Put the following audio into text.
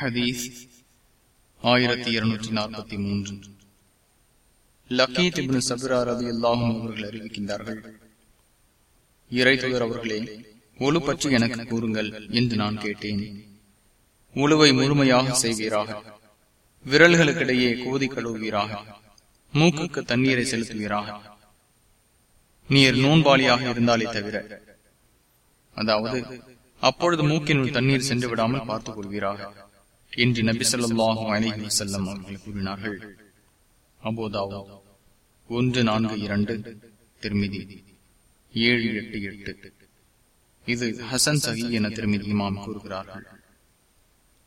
ஹதீஸ் ஆயிரத்தி இருநூற்றி நாற்பத்தி மூன்று. லக்கீத் இபின் சபிரா ரவி அல்லாஹும் அவர்கள் அறிவிக்கின்றார்கள் இறை தூதர் அவர்களே ஒழு பற்றி எனக்கு கூறுங்கள் என்று நான் கேட்டேன். உழுவை முழுமையாக செய்வீராக விரல்களுக்கிடையே கோதி கழுவுவீராக மூக்குக்கு தண்ணீரை செலுத்துவீராக. நீர் நோன்பாளியாக இருந்தாலே தவிர அதாவது அப்பொழுது மூக்கினுள் தண்ணீர் சென்று விடாமல் பார்த்துக் கொள்வீராக. என்று நபி சொல்லாஹும் அலிஹி வசல்லம் அவர்கள் கூறினார்கள். அபோதாவோ ஒன்று நான்கு இரண்டு திருமிதி ஏழு எட்டு எட்டு. இது ஹசன் சஹி என திருமிதி இமாம் கூறுகிறார்கள்.